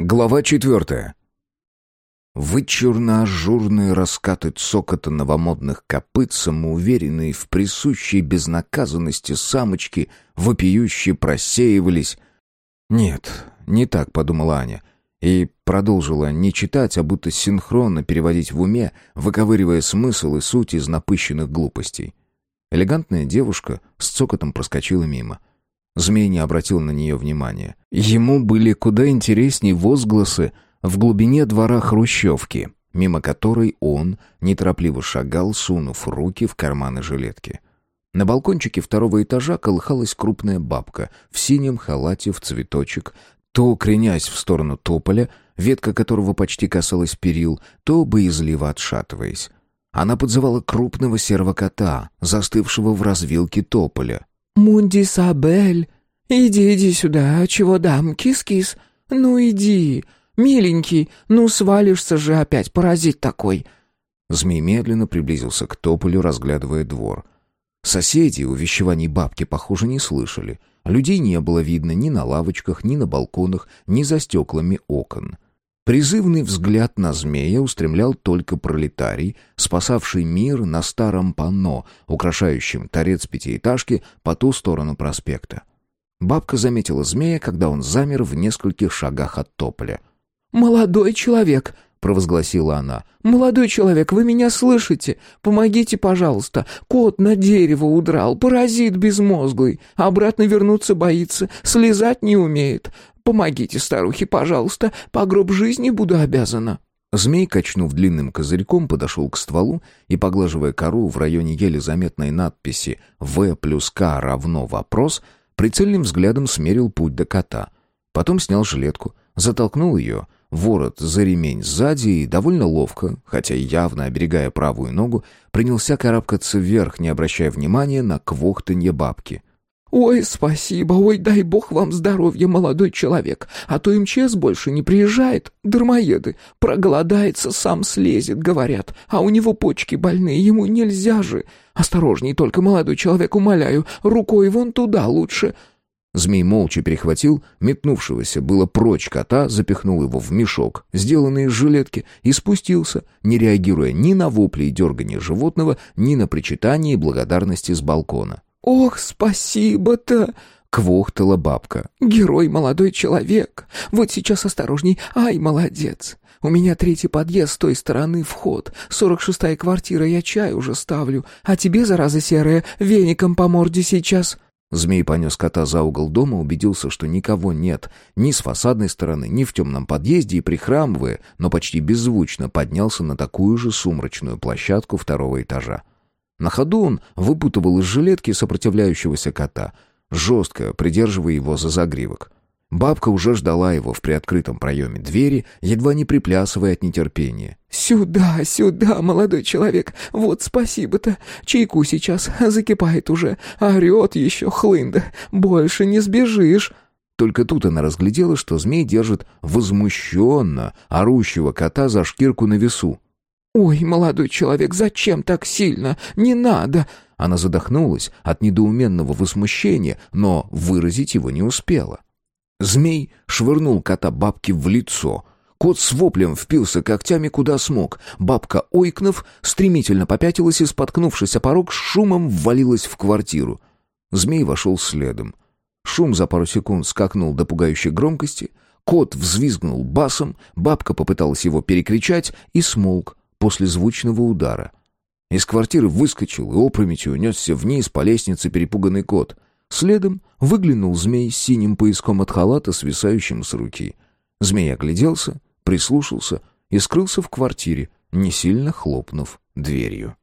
Глава четвертая. Вычурно-ажурные раскаты цокота новомодных копыт, самоуверенные в присущей безнаказанности самочки, вопиюще просеивались. «Нет, не так», — подумала Аня, и продолжила не читать, а будто синхронно переводить в уме, выковыривая смысл и суть из напыщенных глупостей. Элегантная девушка с цокотом проскочила мимо — Змей не обратил на нее внимания. Ему были куда интереснее возгласы в глубине двора хрущевки, мимо которой он неторопливо шагал, сунув руки в карманы жилетки. На балкончике второго этажа колыхалась крупная бабка в синем халате в цветочек, то кренясь в сторону тополя, ветка которого почти касалась перил, то боязливо отшатываясь. Она подзывала крупного серого кота, застывшего в развилке тополя. «Мунди Сабель, иди, иди сюда, чего дам, кис-кис? Ну иди, миленький, ну свалишься же опять, паразит такой!» Змей медленно приблизился к тополю, разглядывая двор. Соседи увещеваний бабки, похоже, не слышали. Людей не было видно ни на лавочках, ни на балконах, ни за стеклами окон. Призывный взгляд на змея устремлял только пролетарий, спасавший мир на старом панно, украшающем торец пятиэтажки по ту сторону проспекта. Бабка заметила змея, когда он замер в нескольких шагах от тополя. «Молодой человек!» — провозгласила она. «Молодой человек, вы меня слышите? Помогите, пожалуйста. Кот на дерево удрал, паразит безмозглый. Обратно вернуться боится, слезать не умеет. Помогите старухе, пожалуйста, по гроб жизни буду обязана». Змей, качнув длинным козырьком, подошел к стволу и, поглаживая кору в районе еле заметной надписи «В плюс К равно вопрос», прицельным взглядом смерил путь до кота. Потом снял жилетку, затолкнул ее, ворот за ремень сзади и довольно ловко, хотя явно оберегая правую ногу, принялся карабкаться вверх, не обращая внимания на квохтанье бабки. «Ой, спасибо, ой, дай бог вам здоровья, молодой человек, а то МЧС больше не приезжает, дармоеды, проголодается, сам слезет, говорят, а у него почки больные, ему нельзя же. Осторожней только, молодой человек, умоляю, рукой вон туда лучше». Змей молча перехватил метнувшегося было прочь кота, запихнул его в мешок, сделанный из жилетки, и спустился, не реагируя ни на вопли и дергание животного, ни на причитание и благодарности с балкона. «Ох, спасибо-то!» — квохтала бабка. «Герой молодой человек! Вот сейчас осторожней! Ай, молодец! У меня третий подъезд с той стороны вход, сорок шестая квартира, я чай уже ставлю, а тебе, зараза серая, веником по морде сейчас!» Змей понес кота за угол дома, убедился, что никого нет, ни с фасадной стороны, ни в темном подъезде, и, прихрамывая, но почти беззвучно, поднялся на такую же сумрачную площадку второго этажа. На ходу он выпутывал из жилетки сопротивляющегося кота, жестко придерживая его за загривок. Бабка уже ждала его в приоткрытом проеме двери, едва не приплясывая от нетерпения. «Сюда, сюда, молодой человек! Вот спасибо-то! Чайку сейчас закипает уже, орет еще хлында! Больше не сбежишь!» Только тут она разглядела, что змей держит возмущенно орущего кота за шкирку на весу. «Ой, молодой человек, зачем так сильно? Не надо!» Она задохнулась от недоуменного возмущения, но выразить его не успела. Змей швырнул кота бабки в лицо. Кот с воплем впился когтями куда смог. Бабка, ойкнув, стремительно попятилась и, споткнувшись о порог, с шумом ввалилась в квартиру. Змей вошел следом. Шум за пару секунд скакнул до пугающей громкости. Кот взвизгнул басом, бабка попыталась его перекричать и смолк после звучного удара. Из квартиры выскочил и опрометью унесся вниз по лестнице перепуганный кот. Следом выглянул змей с синим пояском от халата, свисающим с руки. Змей огляделся, прислушался и скрылся в квартире, не сильно хлопнув дверью.